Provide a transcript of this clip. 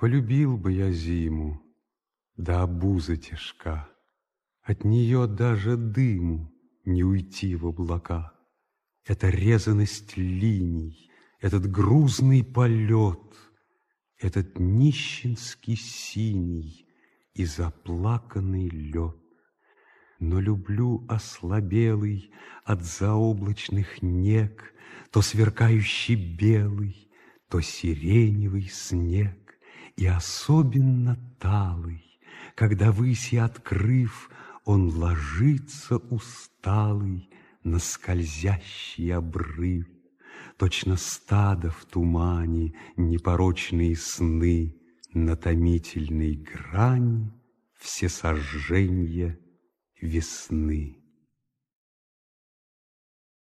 Полюбил бы я зиму, да обуза тяжка, От нее даже дыму не уйти в облака. Эта резаность линий, этот грузный полет, Этот нищенский синий и заплаканный лед. Но люблю ослабелый от заоблачных нег То сверкающий белый, то сиреневый снег и особенно талый, Когда выси открыв, он ложится усталый На скользящий обрыв. Точно стадо в тумане, непорочные сны, На томительной грани все сожжения весны.